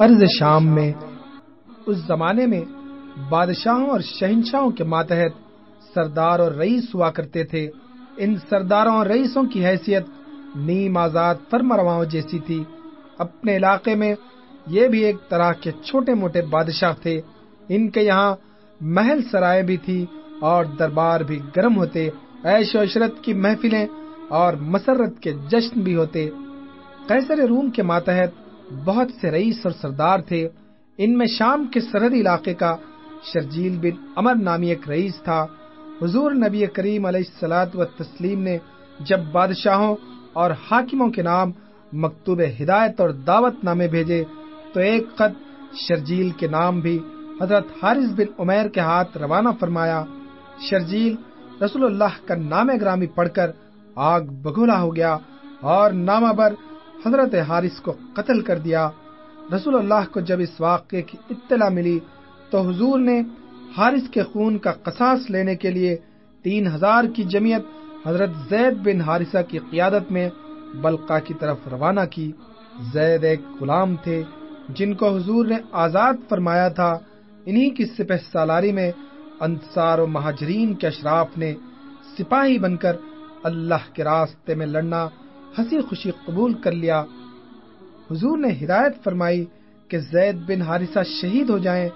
ارض شام میں، اس زمانے میں بادشاہوں اور شہنشاہوں کے ماتحت سردار اور رئیس ہوا کرتے تھے۔ ان سرداروں اور رئیسوں کی حیثیت نیم آزاد فرمرواؤں جیسی تھی۔ اپنے علاقے میں یہ بھی ایک طرح کے چھوٹے موٹے بادشاہ تھے۔ ان کے یہاں محل سرائے بھی تھی اور دربار بھی گرم ہوتے۔ عیش و عشرت کی محفلیں اور مسرت کے جشن بھی ہوتے۔ قیصر روم کے ماتحت بہت سے رئیس اور سردار تھے۔ ان میں شام کے سرحدی علاقے کا شرجیل بن امر نامی ایک رئیس تھا۔ حضور نبی کریم علیہ السلاط و تسلیم نے جب بادشاہوں اور حاکموں کے نام مکتوب ہدایت اور دعوت نامے بھیجے، تو ایک خط شرجیل کے نام بھی حضرت حارث بن عمیر کے ہاتھ روانہ فرمایا۔ شرجیل رسول اللہ کا نام گرامی پڑھ کر آگ بگولا ہو گیا اور نامہ بر حضرت حارث کو قتل کر دیا۔ رسول اللہ کو جب اس واقعے کی اطلاع ملی تو حضور نے حارث کے خون کا قصاص لینے کے لیے تین ہزار کی جمعیت حضرت زید بن حارثہ کی قیادت میں بلقا کی طرف روانہ کی۔ زید ایک غلام تھے جن کو حضور نے آزاد فرمایا تھا۔ انہی کی سپہ سالاری میں انصار و مہاجرین کے اشراف نے سپاہی بن کر اللہ کے راستے میں لڑنا ہنسی خوشی قبول کر لیا۔ حضور نے ہدایت فرمائی کہ زید بن حارثہ شہید ہو جائیں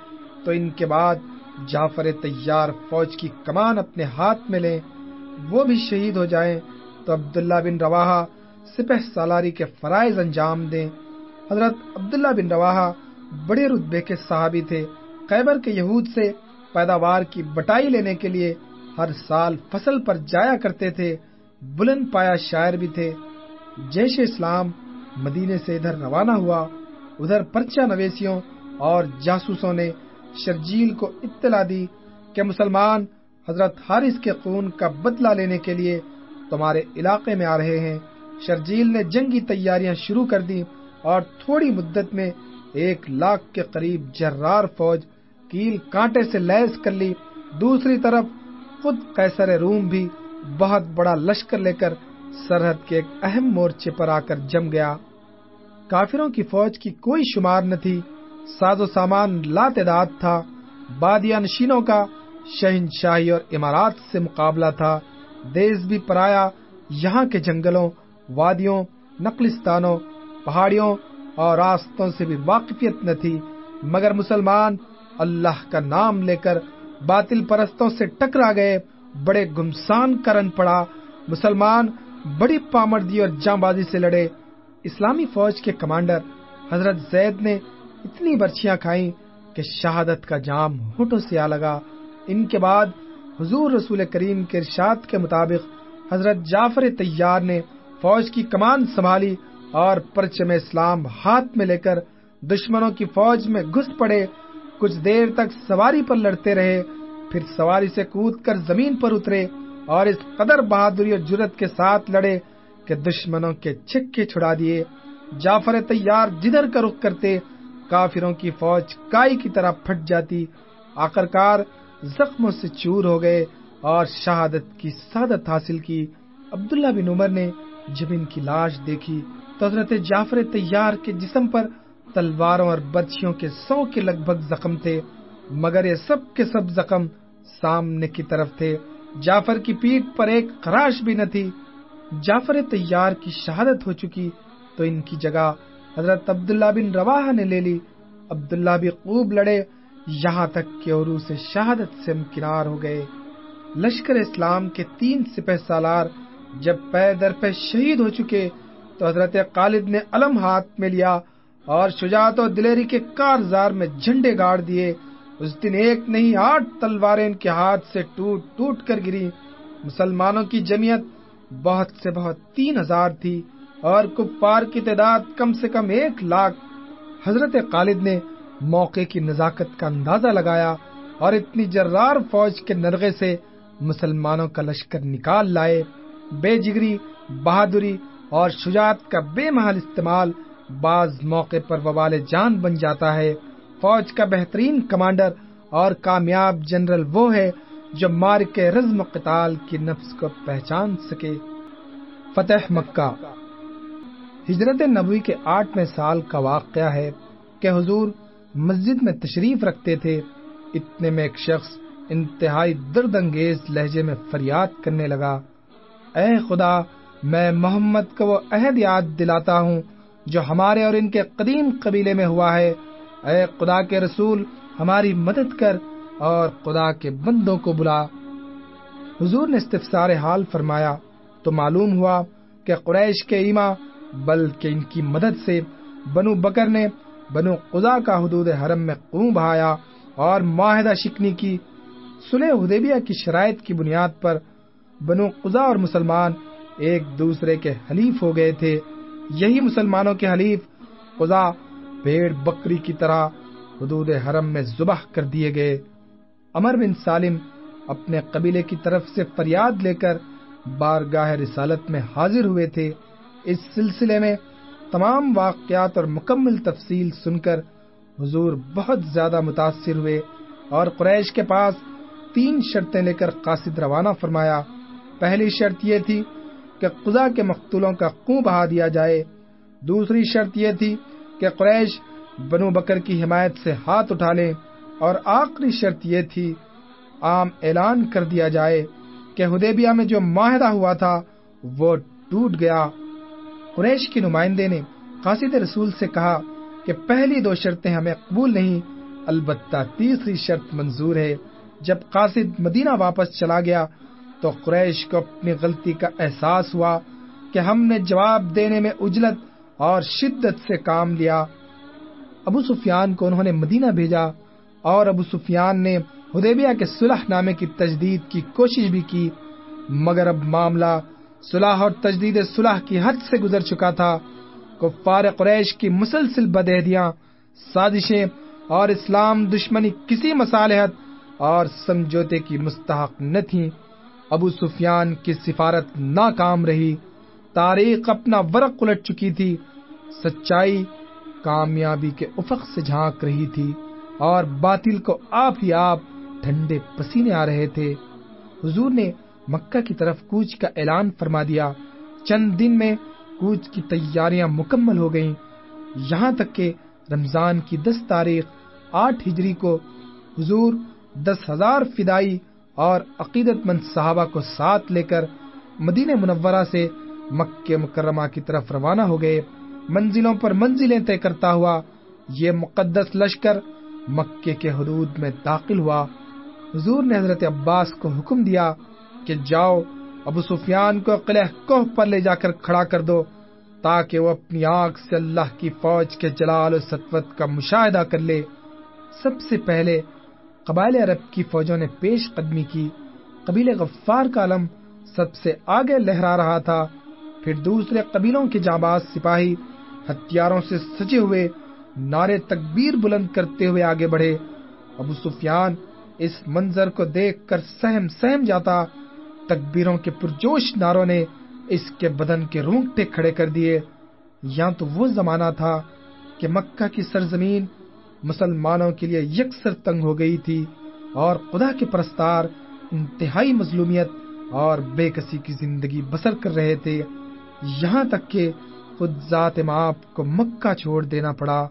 تو ان کے بعد جعفر تیار فوج کی کمان اپنے ہاتھ میں لیں۔ وہ بھی شہید ہو جائیں تو عبداللہ بن رواحہ سپہ سالاری کے فرائض انجام دیں۔ حضرت عبداللہ بن رواحہ بڑے رتبے کے صحابی تھے۔ خیبر کے یہود سے پیداوار کی بٹائی لینے کے لیے ہر سال فصل پر جایا کرتے تھے۔ بلند پایا شاعر بھی تھے۔ جیش اسلام مدینے سے ادھر روانہ ہوا، ادھر پرچہ نویسیوں اور جاسوسوں نے شرجیل کو اطلاع دی کہ مسلمان حضرت حارث کے خون کا بدلہ لینے کے لیے تمہارے علاقے میں آ رہے ہیں۔ شرجیل نے جنگی تیاریاں شروع کر دی اور تھوڑی مدت میں ایک لاکھ کے قریب جرار فوج کیل کانٹے سے لیس کر لی۔ دوسری طرف خود قیصر روم بھی بہت بڑا لشکر لے کر سرحد کے ایک اہم مورچے پر آ کر جم گیا۔ کافروں کی فوج کی کوئی شمار نہ تھی۔ ساز و سامان لا تعداد تھا۔ بادیا نشینوں کا شہنشاہی اور امارات سے مقابلہ تھا۔ دیس بھی پرایا۔ یہاں کے جنگلوں، وادیوں، نقلستانوں، پہاڑیوں اور راستوں سے بھی واقفیت نہ تھی۔ مگر مسلمان اللہ کا نام لے کر باطل پرستوں سے ٹکرا گئے۔ بڑے گمسان کرن پڑا۔ مسلمان بڑی پامردی اور جاں بازی سے لڑے اسلامی فوج کے کمانڈر حضرت زید نے اتنی برچیاں کھائیں کہ شہادت کا جام ہوٹوں سے آ لگا۔ ان کے بعد حضور رسول کریم کے ارشاد کے مطابق حضرت جعفر تیار نے فوج کی کمان سنبھالی اور پرچم اسلام ہاتھ میں لے کر دشمنوں کی فوج میں گھس پڑے۔ کچھ دیر تک سواری پر لڑتے رہے، پھر سواری سے کود کر زمین پر اترے۔ اور اس قدر بہادری اور جرت کے ساتھ لڑے کہ دشمنوں کے چھکے چھڑا دیے۔ جعفر تیار جدھر کا رخ کرتے، کافروں کی فوج کائی کی طرح پھٹ جاتی۔ آخرکار زخموں سے چور ہو گئے اور شہادت کی سعادت حاصل کی۔ عبداللہ بن عمر نے جب ان کی لاش دیکھی۔ تو حضرت جعفر تیار کے جسم پر تلواروں اور برچیوں کے سو کے لگ بھگ زخم تھے، مگر یہ سب کے سب زخم سامنے کی طرف تھے۔ جعفر کی پیٹ پر ایک خراش بھی نہ تھی۔ جعفر تیار کی شہادت ہو چکی، تو ان کی جگہ حضرت عبداللہ بن رواح نے لے لی۔ عبداللہ بھی خوب لڑے، یہاں تک کہ عرو سے شہادت سے امکنار ہو گئے۔ لشکر اسلام کے تین سپہ سالار جب پے در پہ شہید ہو چکے، تو حضرت خالد نے علم ہاتھ میں لیا اور شجاعت و دلیری کے کارزار میں جھنڈے گاڑ دیے۔ اس دن ایک نہیں، آٹھ تلواریں ان کے ہاتھ سے ٹوٹ ٹوٹ کر گری۔ مسلمانوں کی جمعیت بہت سے بہت تین ہزار تھی اور کپار کی تعداد کم سے کم ایک لاکھ۔ حضرت خالد نے موقع کی نزاکت کا اندازہ لگایا اور اتنی جرار فوج کے نرغے سے مسلمانوں کا لشکر نکال لائے۔ بے جگری، بہادری اور شجاعت کا بے محل استعمال بعض موقع پر وبال جان بن جاتا ہے۔ فوج کا بہترین کمانڈر اور کامیاب جنرل وہ ہے جو مار کے رزم قتال کی نفس کو پہچان سکے۔ فتح مکہ۔ ہجرت نبوی کے آٹھویں سال کا واقعہ ہے کہ حضور مسجد میں تشریف رکھتے تھے۔ اتنے میں ایک شخص انتہائی درد انگیز لہجے میں فریاد کرنے لگا۔ اے خدا، میں محمد کو وہ عہد یاد دلاتا ہوں جو ہمارے اور ان کے قدیم قبیلے میں ہوا ہے۔ اے خدا کے رسول، ہماری مدد کر اور خدا کے بندوں کو بلا۔ حضور نے استفسار حال فرمایا، تو معلوم ہوا کہ قریش کے ایما، بلکہ ان کی مدد سے بنو بکر نے بنو قضا کا حدود حرم میں قوم بہایا اور معاہدہ شکنی کی۔ سلح حدیبیہ کی شرائط کی بنیاد پر بنو قضا اور مسلمان ایک دوسرے کے حلیف ہو گئے تھے۔ یہی مسلمانوں کے حلیف قضا بھیڑ بکری کی طرح حدود حرم میں ذبح کر دیے گئے۔ امر بن سالم اپنے قبیلے کی طرف سے فریاد لے کر بارگاہ رسالت میں حاضر ہوئے تھے۔ اس سلسلے میں تمام واقعات اور مکمل تفصیل سن کر حضور بہت زیادہ متاثر ہوئے اور قریش کے پاس تین شرطیں لے کر قاصد روانہ فرمایا۔ پہلی شرط یہ تھی کہ قزا کے مقتولوں کا کنو بہا دیا جائے۔ دوسری شرط یہ تھی کہ قریش بنو بکر کی حمایت سے ہاتھ اٹھا لیں اور آخری شرط یہ تھی، عام اعلان کر دیا جائے کہ ہدیبیہ میں جو معاہدہ ہوا تھا، وہ ٹوٹ گیا۔ قریش کی نمائندے نے قاصد رسول سے کہا کہ پہلی دو شرطیں ہمیں قبول نہیں، البتہ تیسری شرط منظور ہے۔ جب قاصد مدینہ واپس چلا گیا تو قریش کو اپنی غلطی کا احساس ہوا کہ ہم نے جواب دینے میں اجلت اور شدت سے کام لیا۔ ابو سفیان کو انہوں نے مدینہ بھیجا اور ابو سفیان نے ہدیبیہ کے صلح نامے کی تجدید کی کوشش بھی کی، مگر اب معاملہ صلاح اور تجدید صلح کی حد سے گزر چکا تھا۔ کفار قریش کی مسلسل بدہدیاں، سازشیں اور اسلام دشمنی کسی مصالحت اور سمجھوتے کی مستحق نہ تھی ابو سفیان کی سفارت ناکام رہی۔ تاریخ اپنا ورق الٹ چکی تھی، سچائی کامیابی کے افق سے جھانک رہی تھی اور باطل کو آپ ہی آپ ٹھنڈے پسینے آ رہے تھے۔ حضور نے مکہ کی طرف کوچ کا اعلان فرما دیا۔ چند دن میں کوچ کی تیاریاں مکمل ہو گئیں۔ یہاں تک کہ رمضان کی دس تاریخ آٹھ ہجری کو حضور دس ہزار فدائی اور عقیدت مند صحابہ کو ساتھ لے کر مدینہ منورہ سے مکہ مکرمہ کی طرف روانہ ہو گئے۔ منزلوں پر منزلیں طے کرتا ہوا یہ مقدس لشکر مکے کے حدود میں داخل ہوا۔ حضور نے حضرت عباس کو حکم دیا کہ جاؤ، ابو سفیان کو قلعہ کوہ پر لے جا کر کھڑا کر دو تاکہ وہ اپنی آنکھ سے اللہ کی فوج کے جلال و سطوت کا مشاہدہ کر لے۔ سب سے پہلے قبائل عرب کی فوجوں نے پیش قدمی کی۔ قبیل غفار کا علم سب سے آگے لہرا رہا تھا۔ پھر دوسرے قبیلوں کے جاباز سپاہی ہتھیاروں سے سجے ہوئے نعرے تکبیر بلند کرتے ہوئے آگے بڑھے۔ ابو سفیان اس منظر کو دیکھ کر سہم سہم جاتا۔ تکبیروں کے پرجوش ناروں نے اس کے بدن کے رونگٹے کھڑے کر دیے۔ یا تو وہ زمانہ تھا کہ مکہ کی سرزمین مسلمانوں کے لیے یکسر تنگ ہو گئی تھی اور خدا کے پرستار انتہائی مظلومیت اور بے کسی کی زندگی بسر کر رہے تھے۔ یہاں تک کہ خود ذات ماپ کو مکہ چھوڑ دینا پڑا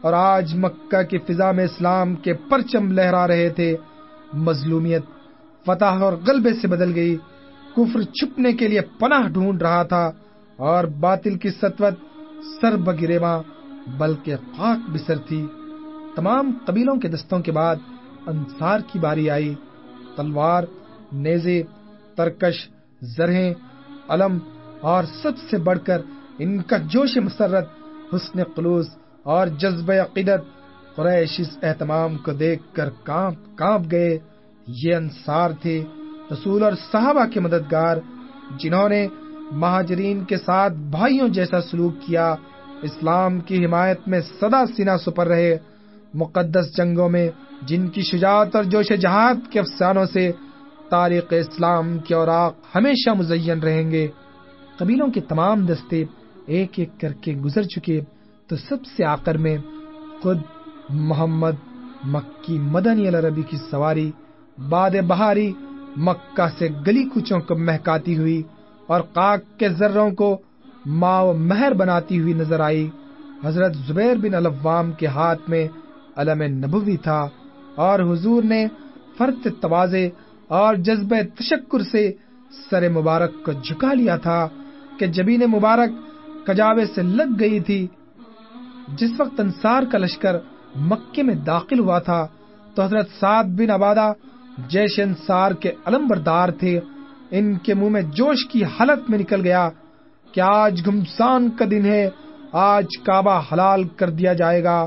اور آج مکہ کی فضا میں اسلام کے پرچم لہرا رہے تھے۔ مظلومیت فتح اور غلبے سے بدل گئی۔ کفر چھپنے کے لیے پناہ ڈھونڈ رہا تھا اور باطل کی سطوت سر بگرے ماں بلکہ خاک بسر تھی۔ تمام قبیلوں کے دستوں کے بعد انصار کی باری آئی۔ تلوار، نیزے، ترکش، زرہیں، علم اور سب سے بڑھ کر ان کا جوش مسرت، حسن قلوص اور جذب عقیدت۔ قریش اس اہتمام کو دیکھ کر کانپ کانپ گئے۔ یہ انصار تھے، رسول اور صحابہ کے مددگار، جنہوں نے مہاجرین کے ساتھ بھائیوں جیسا سلوک کیا۔ اسلام کی حمایت میں سدا سینا سپر رہے۔ مقدس جنگوں میں جن کی شجاعت اور جوش جہاد کے افسانوں سے، تاریخ اسلام کے اوراق ہمیشہ مزین رہیں گے۔ قبیلوں کے تمام دستے ایک ایک کر کے گزر چکے، تو سب سے آخر میں خود محمد مکی مدنی العربی کی سواری باد بہاری مکہ سے گلی کچوں کو مہکاتی ہوئی اور کاک کے ذروں کو ماں و مہر بناتی ہوئی نظر آئی۔ حضرت زبیر بن الوام کے ہاتھ میں علم نبوی تھا اور حضور نے فرت توازے اور جذب تشکر سے سر مبارک کو جھکا لیا تھا۔ کہ جبین مبارک کجاوے سے لگ گئی تھی۔ جس وقت انصار کا لشکر مکے میں داخل ہوا تھا، تو حضرت سعد بن عبادہ جیش انصار کے علم بردار تھے۔ ان کے منہ میں جوش کی حالت میں نکل گیا کہ آج گمسان کا دن ہے، آج کعبہ حلال کر دیا جائے گا۔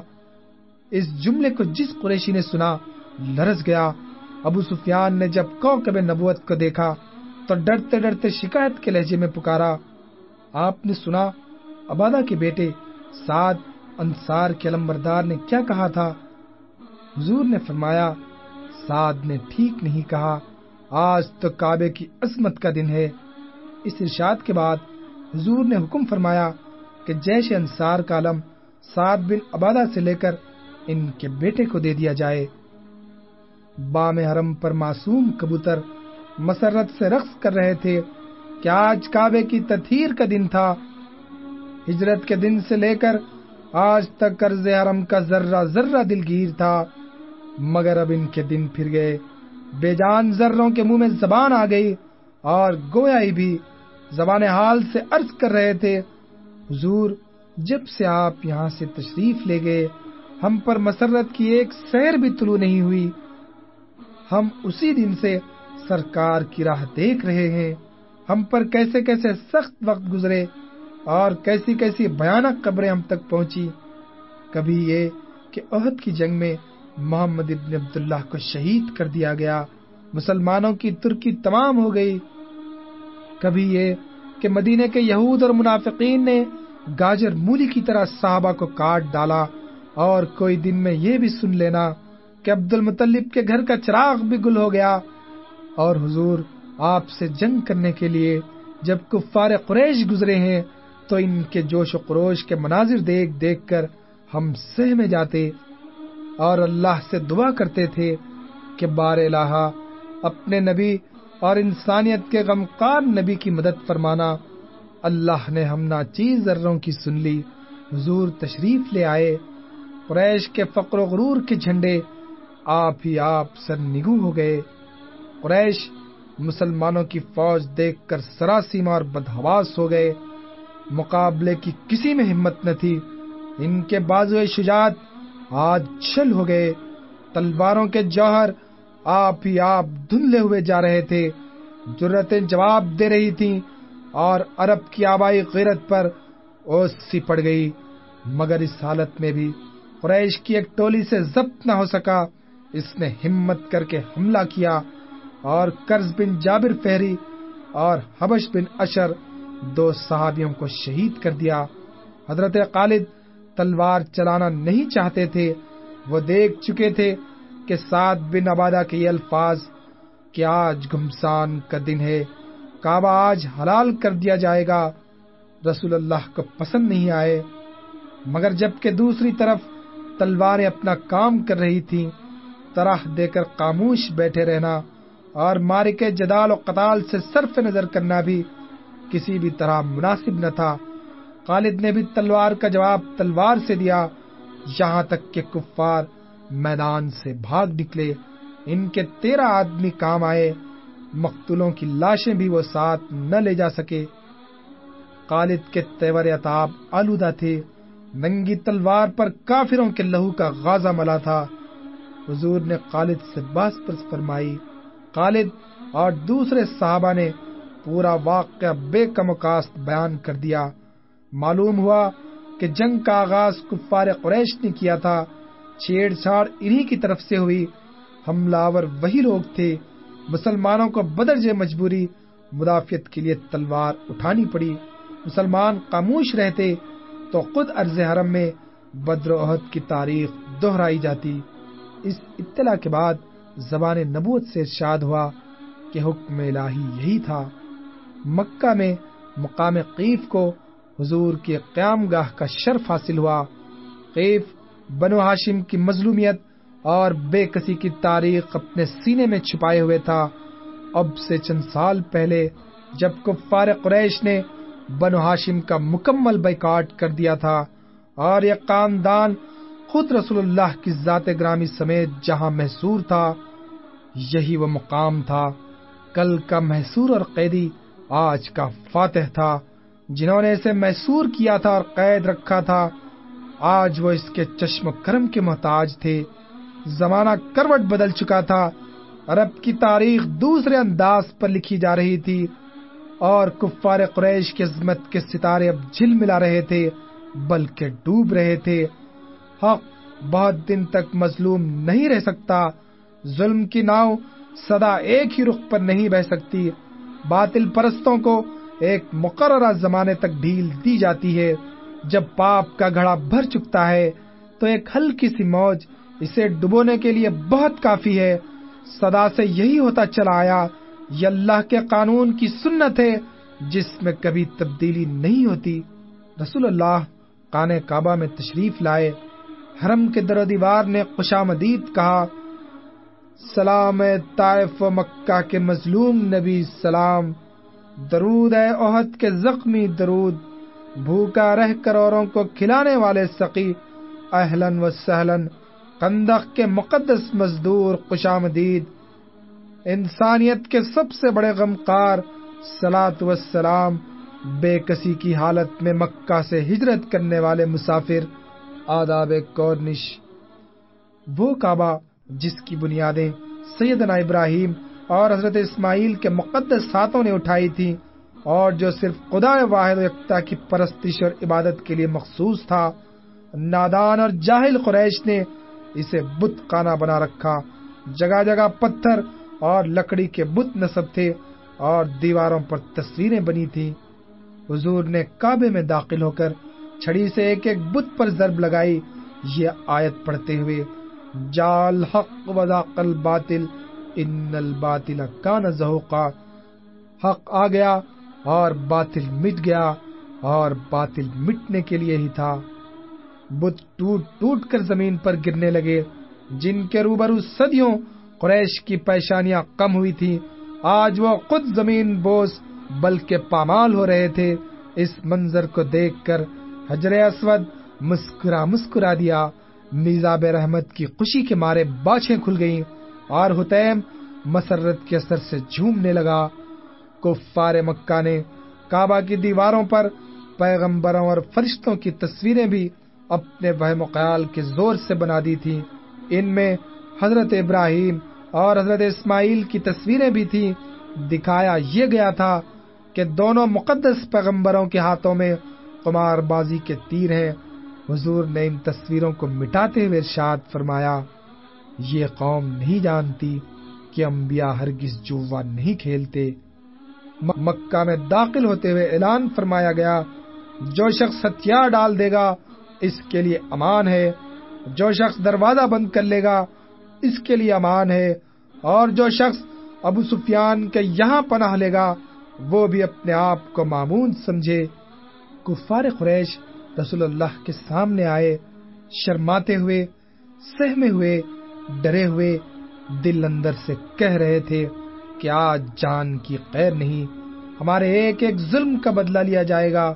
اس جملے کو جس قریشی نے سنا، لرز گیا۔ ابو سفیان نے جب کوکب نبوت کو دیکھا، تو ڈرتے ڈرتے شکایت کے لہجے میں پکارا آپ نے سنا، عبادہ کے بیٹے سعد انصار کے علمبردار نے کیا کہا تھا؟ حضور نے فرمایا، سعد نے ٹھیک نہیں کہا، آج تو کعبے کی عظمت کا دن ہے۔ اس ارشاد کے بعد حضور نے حکم فرمایا کہ جیش انصار کا علم سعد بن عبادہ سے لے کر ان کے بیٹے کو دے دیا جائے۔ بام حرم پر معصوم کبوتر مسرت سے رقص کر رہے تھے۔ کہ آج کعبے کی تطہیر کا دن تھا؟ ہجرت کے دن سے لے کر آج تک قرض حرم کا ذرہ ذرہ دلگیر تھا، مگر اب ان کے دن پھر گئے۔ بے جان ذروں کے منہ میں زبان آ گئی اور گویا ہی بھی زبان حال سے عرض کر رہے تھے، حضور، جب سے آپ یہاں سے تشریف لے گئے، ہم پر مسرت کی ایک سیر بھی طلوع نہیں ہوئی۔ ہم اسی دن سے سرکار کی راہ دیکھ رہے ہیں۔ ہم پر کیسے کیسے سخت وقت گزرے اور کیسی کیسی بھیانک قبریں ہم تک پہنچی۔ کبھی یہ کہ عہد کی جنگ میں محمد ابن عبداللہ کو شہید کر دیا گیا، مسلمانوں کی ترکی تمام ہو گئی۔ کبھی یہ کہ مدینے کے یہود اور منافقین نے گاجر مولی کی طرح صحابہ کو کاٹ ڈالا اور کوئی دن میں یہ بھی سن لینا کہ عبد المطلب کے گھر کا چراغ بھی گل ہو گیا اور حضور آپ سے جنگ کرنے کے لیے جب کفار قریش گزرے ہیں، تو ان کے جوش و قروش کے مناظر دیکھ دیکھ کر ہم سہ میں جاتے اور اللہ سے دعا کرتے تھے کہ بار الہ اپنے نبی اور انسانیت کے غمقار نبی کی مدد فرمانا۔ اللہ نے ہم نا چیز ذروں کی سن لی، حضور تشریف لے آئے۔ قریش کے فقر و غرور کے جھنڈے، آپ ہی آپ سر نگو ہو گئے۔ قریش مسلمانوں کی فوج دیکھ کر سراسیما اور بدہواس ہو گئے۔ مقابلے کی کسی میں ہمت نہ تھی۔ ان کے بازو شجاعت آج چھل ہو گئے۔ تلواروں کے جوہر آپ ہی آپ دھندلے ہوئے جا رہے تھے۔ جرتیں جواب دے رہی تھیں اور عرب کی آبائی غیرت پر اوس سی پڑ گئی۔ مگر اس حالت میں بھی قریش کی ایک ٹولی سے ضبط نہ ہو سکا۔ اس نے ہمت کر کے حملہ کیا۔ اور قرض بن جابر فہری اور حبش بن اشر دو صحابیوں کو شہید کر دیا۔ حضرت خالد تلوار چلانا نہیں چاہتے تھے۔ وہ دیکھ چکے تھے کہ سعد بن عبادہ کے یہ الفاظ کہ آج گمسان کا دن ہے۔ کعبہ آج حلال کر دیا جائے گا۔ رسول اللہ کو پسند نہیں آئے۔ مگر جبکہ دوسری طرف تلواریں اپنا کام کر رہی تھی طرح دے کر خاموش بیٹھے رہنا۔ اور مارے کے جدال و قتال سے صرف نظر کرنا بھی کسی بھی طرح مناسب نہ تھا۔ خالد نے بھی تلوار کا جواب تلوار سے دیا۔ یہاں تک کہ کفار میدان سے بھاگ نکلے۔ ان کے تیرہ آدمی کام آئے۔ مقتولوں کی لاشیں بھی وہ ساتھ نہ لے جا سکے۔ خالد کے تیور اتاب آلودہ تھے۔ ننگی تلوار پر کافروں کے لہو کا غازہ ملا تھا۔ حضور نے خالد سے باس پرس فرمائی۔ خالد اور دوسرے صحابہ نے پورا واقعہ بے کم کاست بیان کر دیا۔ معلوم ہوا کہ جنگ کا آغاز کفار قریش نے کیا تھا۔ چھیڑ چھاڑ انہی کی طرف سے ہوئی۔ حملہ وہی لوگ تھے۔ مسلمانوں کو بدرج مجبوری، مدافعت کے لیے تلوار اٹھانی پڑی۔ مسلمان خاموش رہتے تو خود عرض حرم میں بدر عہد کی تاریخ دہرائی جاتی۔ اس اطلاع کے بعد زبان نبوت سے ارشاد ہوا کہ حکم الہی یہی تھا۔ مکہ میں مقام قیف کو حضور کے قیام گاہ کا شرف حاصل ہوا۔ قیف بنو ہاشم کی مظلومیت اور بے کسی کی تاریخ اپنے سینے میں چھپائے ہوئے تھا۔ اب سے چند سال پہلے جب کفار قریش نے بنو ہاشم کا مکمل بیکاٹ کر دیا تھا اور یہ خاندان خود رسول اللہ کی ذات گرامی سمیت جہاں محسور تھا۔ یہی وہ مقام تھا، کل کا محسور اور قیدی، آج کا فاتح تھا۔ جنہوں نے اسے محسور کیا تھا اور قید رکھا تھا، آج وہ اس کے چشم و کرم کے محتاج تھے۔ زمانہ کروٹ بدل چکا تھا، عرب کی تاریخ دوسرے انداز پر لکھی جا رہی تھی اور کفار قریش کی عظمت کے ستارے اب جھل ملا رہے تھے، بلکہ ڈوب رہے تھے۔ حق بہت دن تک مظلوم نہیں رہ سکتا۔ ظلم کی ناؤ سدا ایک ہی رخ پر نہیں بہ سکتی۔ باطل پرستوں کو ایک مقررہ زمانے تک ڈھیل دی جاتی ہے۔ جب پاپ کا گھڑا بھر چکتا ہے، تو ایک ہلکی سی موج اسے ڈبونے کے لیے بہت کافی ہے۔ سدا سے یہی ہوتا چلا آیا، یہ اللہ کے قانون کی سنت ہے، جس میں کبھی تبدیلی نہیں ہوتی۔ رسول اللہ کانے کعبہ میں تشریف لائے۔ حرم کے در و دیوار نے خوشامدید کہا سلام طائف و مکہ کے مظلوم نبی سلام، درود ہے عہد کے زخمی درود، بھوکا رہ کر اوروں کو کھلانے والے سقی اہلن و سہلن قندق کے مقدس مزدور خوشامدید انسانیت کے سب سے بڑے غمقار سلاد وسلام بے کسی کی حالت میں مکہ سے ہجرت کرنے والے مسافر، آداب کورنش وہ کعبہ جس کی بنیادیں سیدنا ابراہیم اور حضرت اسماعیل کے مقدس ہاتھوں نے اٹھائی تھی، اور جو صرف خدا واحد و یکتا کی پرستش اور عبادت کے لیے مخصوص تھا، نادان اور جاہل قریش نے اسے بت خانہ بنا رکھا۔ جگہ جگہ پتھر اور لکڑی کے بت نصب تھے اور دیواروں پر تصویریں بنی تھی حضور نے کعبے میں داخل ہو کر چھڑی سے ایک ایک بت پر ضرب لگائی۔ یہ آیت پڑھتے ہوئے جال حق وزاق الباطل، ان الباطل کان زہوقا۔ حق آ گیا اور باطل مٹ گیا اور باطل مٹنے کے لیے ہی تھا۔ بت ٹوٹ ٹوٹ کر زمین پر گرنے لگے، جن کے روبرو صدیوں قریش کی پیشانیاں کم ہوئی تھی آج وہ خود زمین بوس بلکہ پامال ہو رہے تھے۔ اس منظر کو دیکھ کر حجر اسود مسکرا مسکرا دیا۔ میزاب رحمت کی خوشی کے مارے باچھیں کھل گئیں اور حتیم مسرت کے اثر سے جھومنے لگا۔ کفار مکہ نے کعبہ کی دیواروں پر پیغمبروں اور فرشتوں کی تصویریں بھی اپنے وہم خیال کے زور سے بنا دی تھی ان میں حضرت ابراہیم اور حضرت اسماعیل کی تصویریں بھی تھیں۔ دکھایا یہ گیا تھا کہ دونوں مقدس پیغمبروں کے ہاتھوں میں کمار بازی کے تیر ہیں۔ حضور نے ان تصویروں کو مٹاتے ہوئے ارشاد فرمایا، یہ قوم نہیں جانتی کہ انبیاء ہرگز جوا نہیں کھیلتے۔ مکہ میں داخل ہوتے ہوئے اعلان فرمایا گیا، جو شخص ہتھیار ڈال دے گا، اس کے لیے امان ہے۔ جو شخص دروازہ بند کر لے گا، اس کے لیے امان ہے۔ اور جو شخص ابو سفیان کے یہاں پناہ لے گا، وہ بھی اپنے آپ کو معمون سمجھے۔ کفار قریش رسول اللہ کے سامنے آئے، شرماتے ہوئے، سہمے ہوئے، ڈرے ہوئے، دل اندر سے کہہ رہے تھے کہ آج جان کی خیر نہیں، ہمارے ایک ایک ظلم کا بدلہ لیا جائے گا۔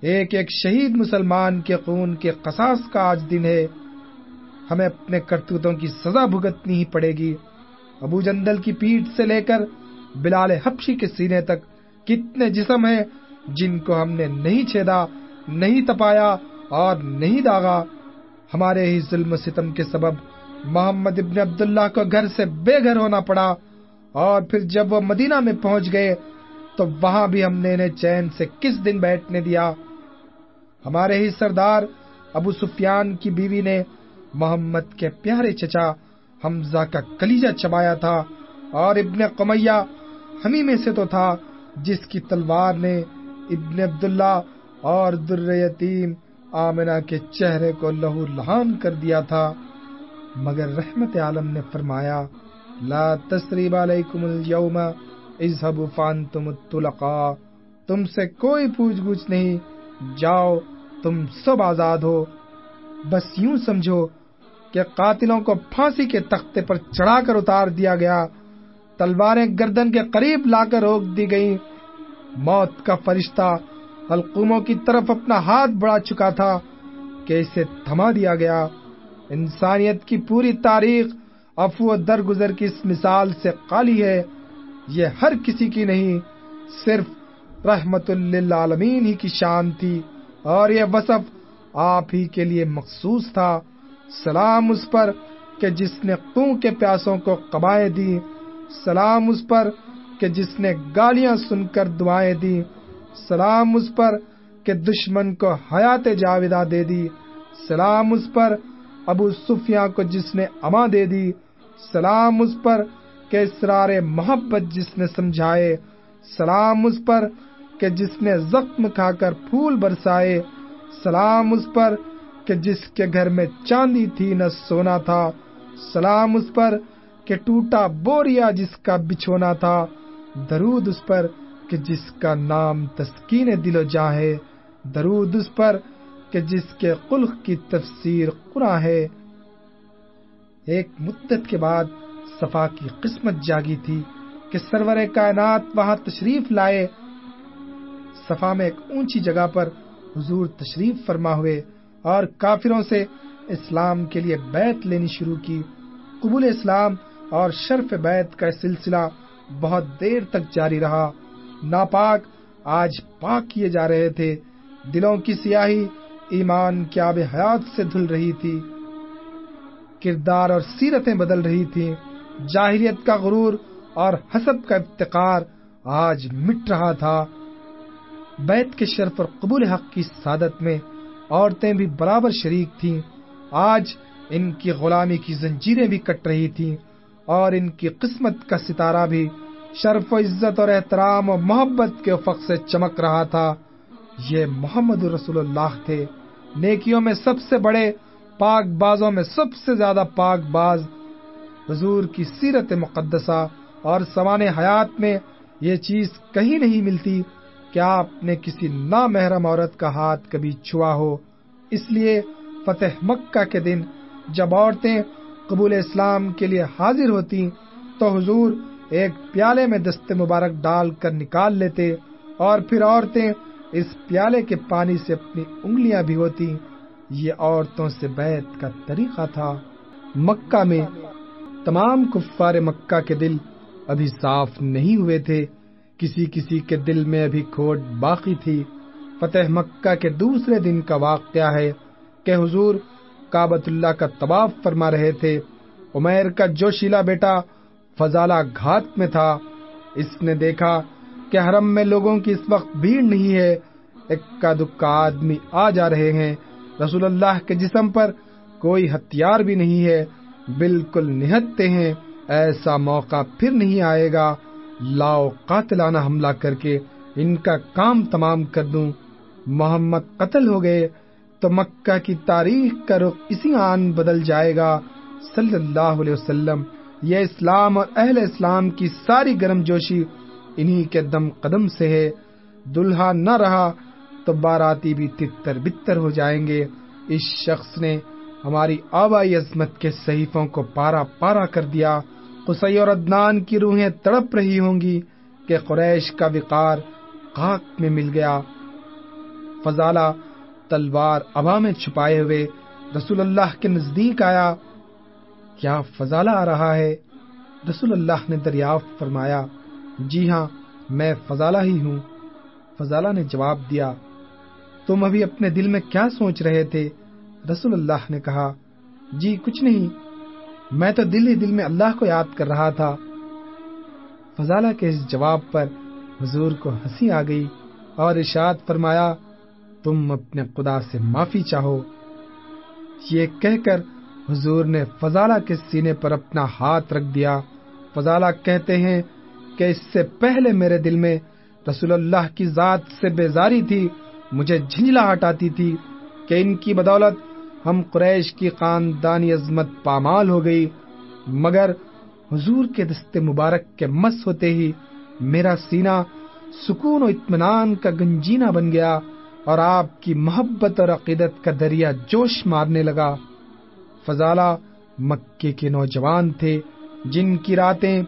ایک ایک شہید مسلمان کے خون کے قصاص کا آج دن ہے۔ ہمیں اپنے کرتوتوں کی سزا بھگتنی ہی پڑے گی۔ ابو جندل کی پیٹ سے لے کر بلال حبشی کے سینے تک کتنے جسم ہیں جن کو ہم نے نہیں چھیدا۔ نہیں تپایا اور نہیں داغا۔ ہمارے ہی ظلم و ستم کے سبب محمد ابن عبداللہ کو گھر سے بے گھر ہونا پڑا۔ اور پھر جب وہ مدینہ میں پہنچ گئے تو وہاں بھی ہم نے انہیں چین سے کس دن بیٹھنے دیا۔ ہمارے ہی سردار ابو سفیان کی بیوی نے محمد کے پیارے چچا حمزہ کا کلیجہ چبایا تھا اور ابن قمیہ ہمیں میں سے تو تھا جس کی تلوار نے ابن عبداللہ اور در یتیم آمنہ کے چہرے کو لہو لہان کر دیا تھا۔ مگر رحمت عالم نے فرمایا، لا تسریب علیکم اليوم اذهبوا فانتم الطلقاء تم سے کوئی پوچھ گچھ نہیں، جاؤ، تم سب آزاد ہو۔ بس یوں سمجھو کہ قاتلوں کو پھانسی کے تختے پر چڑھا کر اتار دیا گیا۔ تلواریں گردن کے قریب لا کر روک دی گئی موت کا فرشتہ حلقوموں کی طرف اپنا ہاتھ بڑھا چکا تھا کہ اسے تھما دیا گیا۔ انسانیت کی پوری تاریخ افو درگزر کی اس مثال سے خالی ہے۔ یہ ہر کسی کی نہیں، صرف رحمت للعالمین ہی کی شان تھی اور یہ وصف آپ ہی کے لیے مخصوص تھا۔ سلام اس پر کہ جس نے خون کے پیاسوں کو قبائیں دی سلام اس پر کہ جس نے گالیاں سن کر دعائیں دی سلام اس پر کہ دشمن کو حیات جاویدہ دے دی۔ سلام اس پر ابو صفیہ کو جس نے اما دے دی۔ سلام اس پر کہ اسرار محبت جس نے سمجھائے۔ سلام اس پر کہ جس نے زخم کھا کر پھول برسائے۔ سلام اس پر کہ جس کے گھر میں چاندی تھی نہ سونا تھا۔ سلام اس پر کہ ٹوٹا بوریا جس کا بچھونا تھا۔ درود اس پر کہ جس کا نام تسکین دل و جا ہے، درود اس پر کہ جس کے قلق کی تفسیر قرآن ہے۔ ایک مدت کے بعد صفا کی قسمت جاگی تھی کہ سرور کائنات وہاں تشریف لائے۔ صفا میں ایک اونچی جگہ پر حضور تشریف فرما ہوئے اور کافروں سے اسلام کے لیے بیت لینی شروع کی۔ قبول اسلام اور شرف بیت کا سلسلہ بہت دیر تک جاری رہا۔ ناپاک آج پاک کیے جا رہے تھے۔ دلوں کی سیاہی ایمان کی آب حیات سے دھل رہی تھی۔ کردار اور سیرتیں بدل رہی تھی جاہریت کا غرور اور حسب کا افتقار آج مٹ رہا تھا۔ بیت کے شرف اور قبول حق کی سعادت میں عورتیں بھی برابر شریک تھیں۔ آج ان کی غلامی کی زنجیریں بھی کٹ رہی تھیں اور ان کی قسمت کا ستارہ بھی شرف و عزت اور احترام و محبت کے افق سے چمک رہا تھا۔ یہ محمد رسول اللہ تھے۔ نیکیوں میں سب سے بڑے، پاک بازوں میں سب سے زیادہ پاک باز۔ حضور کی سیرت مقدسہ اور سوان حیات میں یہ چیز کہیں نہیں ملتی کہ آپ نے کسی نامحرم عورت کا ہاتھ کبھی چھوا ہو۔ اس لیے فتح مکہ کے دن جب عورتیں قبول اسلام کے لیے حاضر ہوتی تو حضور ایک پیالے میں دست مبارک ڈال کر نکال لیتے اور پھر عورتیں اس پیالے کے پانی سے اپنی انگلیاں بھی ہوتی۔ یہ عورتوں سے بیت کا طریقہ تھا۔ مکہ میں تمام کفار مکہ کے دل ابھی صاف نہیں ہوئے تھے۔ کسی کسی کے دل میں ابھی کھوٹ باقی تھی۔ فتح مکہ کے دوسرے دن کا واقعہ ہے کہ حضور کابت اللہ کا طواف فرما رہے تھے۔ عمیر کا جوشیلا بیٹا فضالہ گھات میں تھا۔ اس نے دیکھا کہ حرم میں لوگوں کی اس وقت بھیڑ نہیں ہے۔ اکا دکا آدمی آ جا رہے ہیں۔ رسول اللہ کے جسم پر کوئی ہتھیار بھی نہیں ہے۔ بالکل نہتے ہیں۔ ایسا موقع پھر نہیں آئے گا۔ لاؤ قاتلانہ حملہ کر کے ان کا کام تمام کر دوں۔ محمد قتل ہو گئے۔ تو مکہ کی تاریخ کا رخ اسی آن بدل جائے گا۔ صلی اللہ علیہ وسلم یہ اسلام اور اہل اسلام کی ساری گرم جوشی انہی کے دم قدم سے ہے۔ دلہا نہ رہا تو باراتی بھی تتر بتر ہو جائیں گے۔ اس شخص نے ہماری آبائی عظمت کے صحیفوں کو پارا پارا کر دیا۔ قصی اور ادنان کی روحیں تڑپ رہی ہوں گی کہ قریش کا وقار خاک میں مل گیا۔ فضالہ تلوار ابا میں چھپائے ہوئے رسول اللہ کے نزدیک آیا۔ کیا فضالہ آ رہا ہے؟ رسول اللہ نے دریافت فرمایا جی ہاں میں فضالہ ہی ہوں۔ فضالہ نے جواب دیا، تم ابھی اپنے دل میں کیا سوچ رہے تھے؟ رسول اللہ نے کہا جی کچھ نہیں، میں تو دل ہی دل میں اللہ کو یاد کر رہا تھا۔ فضالہ کے اس جواب پر حضور کو ہنسی آ گئی اور ارشاد فرمایا، تم اپنے خدا سے معافی چاہو۔ یہ کہہ کر حضور نے فضالہ کے سینے پر اپنا ہاتھ رکھ دیا۔ فضالہ کہتے ہیں کہ اس سے پہلے میرے دل میں رسول اللہ کی ذات سے بیزاری تھی، مجھے جھنجلا ہٹاتی تھی کہ ان کی بدولت ہم قریش کی خاندانی عظمت پامال ہو گئی۔ مگر حضور کے دست مبارک کے مس ہوتے ہی میرا سینہ سکون و اطمینان کا گنجینا بن گیا اور آپ کی محبت اور عقیدت کا دریا جوش مارنے لگا۔ فضالہ مکے کے نوجوان تھے، جن کی راتیں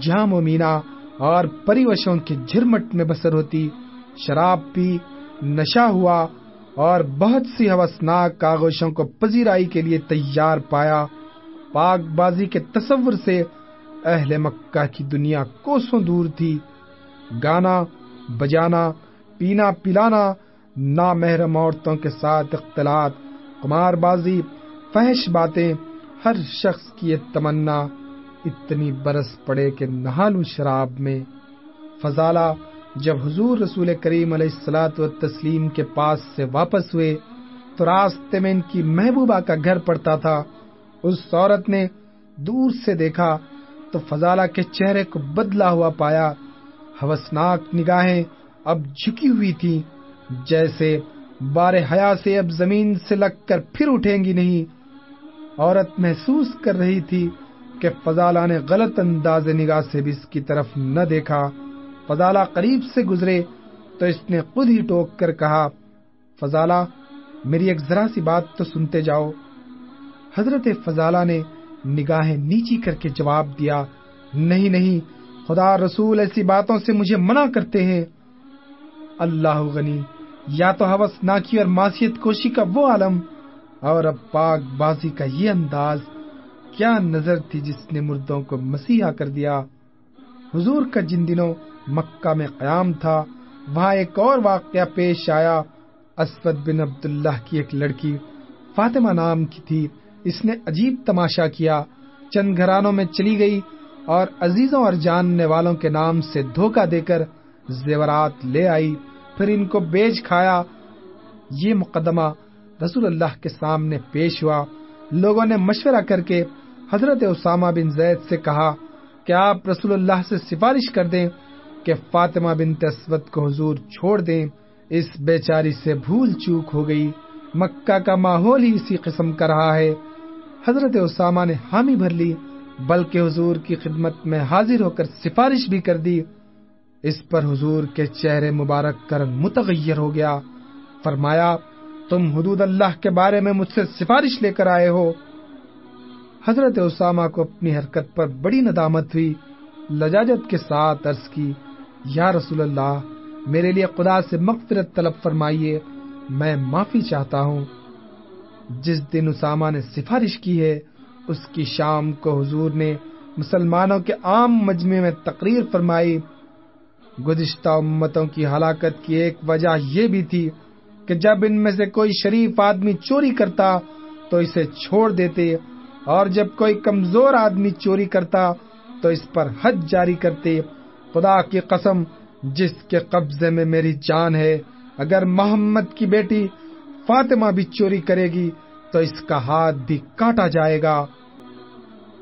جام و مینا اور پریوشوں کے جھرمٹ میں بسر ہوتی، شراب پی نشا ہوا اور بہت سی ہوسناک کاغوشوں کو پذیرائی کے لیے تیار پایا۔ پاک بازی کے تصور سے اہل مکہ کی دنیا کوسوں دور تھی۔ گانا، بجانا، پینا پلانا، نامحرم عورتوں کے ساتھ اختلاط کمار بازی فحش باتیں ہر شخص کی یہ تمنا اتنی برس پڑے کہ نہالو شراب میں۔ فضالہ جب حضور رسول کریم علیہ السلاۃ و تسلیم کے پاس سے واپس ہوئے تو راستے میں ان کی محبوبہ کا گھر پڑتا تھا۔ اس عورت نے دور سے دیکھا تو فضالہ کے چہرے کو بدلا ہوا پایا۔ ہوسناک نگاہیں اب جھکی ہوئی تھی جیسے بار حیا سے اب زمین سے لگ کر پھر اٹھیں گی نہیں۔ عورت محسوس کر رہی تھی کہ فضالہ نے غلط انداز نگاہ سے بھی اس کی طرف نہ دیکھا۔ فضالہ قریب سے گزرے تو اس نے خود ہی ٹوک کر کہا، فضالہ، میری ایک ذرا سی بات تو سنتے جاؤ۔ حضرت فضالہ نے نگاہیں نیچی کر کے جواب دیا، نہیں نہیں، خدا رسول ایسی باتوں سے مجھے منع کرتے ہیں۔ اللہ غنی، یا تو حوث ناکی اور معصیت کوشی کا وہ عالم اور اب پاک بازی کا یہ انداز کیا نظر تھی جس نے مردوں کو مسیحا کر دیا؟ حضور کا جن دنوں مکہ میں قیام تھا، وہاں ایک اور واقعہ پیش آیا۔ اسود بن عبداللہ کی ایک لڑکی فاطمہ نام کی تھی۔ اس نے عجیب تماشا کیا۔ چند گھرانوں میں چلی گئی اور عزیزوں اور جاننے والوں کے نام سے دھوکہ دے کر زیورات لے آئی۔ پھر ان کو بیچ کھایا۔ یہ مقدمہ رسول اللہ کے سامنے پیش ہوا۔ لوگوں نے مشورہ کر کے حضرت اسامہ بن زید سے کہا کہ آپ رسول اللہ سے سفارش کر دیں کہ فاطمہ بن تسوت کو حضور چھوڑ دیں۔ اس بیچاری سے بھول چوک ہو گئی۔ مکہ کا ماحول ہی اسی قسم کا رہا ہے۔ حضرت اسامہ نے حامی بھر لی، بلکہ حضور کی خدمت میں حاضر ہو کر سفارش بھی کر دی۔ اس پر حضور کے چہرے مبارک کر متغیر ہو گیا۔ فرمایا تم حدود اللہ کے بارے میں مجھ سے سفارش لے کر آئے ہو۔ حضرت اسامہ کو اپنی حرکت پر بڑی ندامت ہوئی۔ لجاجت کے ساتھ عرض کی، یا رسول اللہ، میرے لیے خدا سے مغفرت طلب فرمائیے، میں معافی چاہتا ہوں۔ جس دن اسامہ نے سفارش کی ہے، اس کی شام کو حضور نے مسلمانوں کے عام مجمع میں تقریر فرمائی۔ گزشتہ امتوں کی ہلاکت کی ایک وجہ یہ بھی تھی کہ جب ان میں سے کوئی شریف آدمی چوری کرتا تو اسے چھوڑ دیتے، اور جب کوئی کمزور آدمی چوری کرتا تو اس پر حد جاری کرتے۔ خدا کی قسم، جس کے قبضے میں میری جان ہے، اگر محمد کی بیٹی فاطمہ بھی چوری کرے گی تو اس کا ہاتھ بھی کاٹا جائے گا۔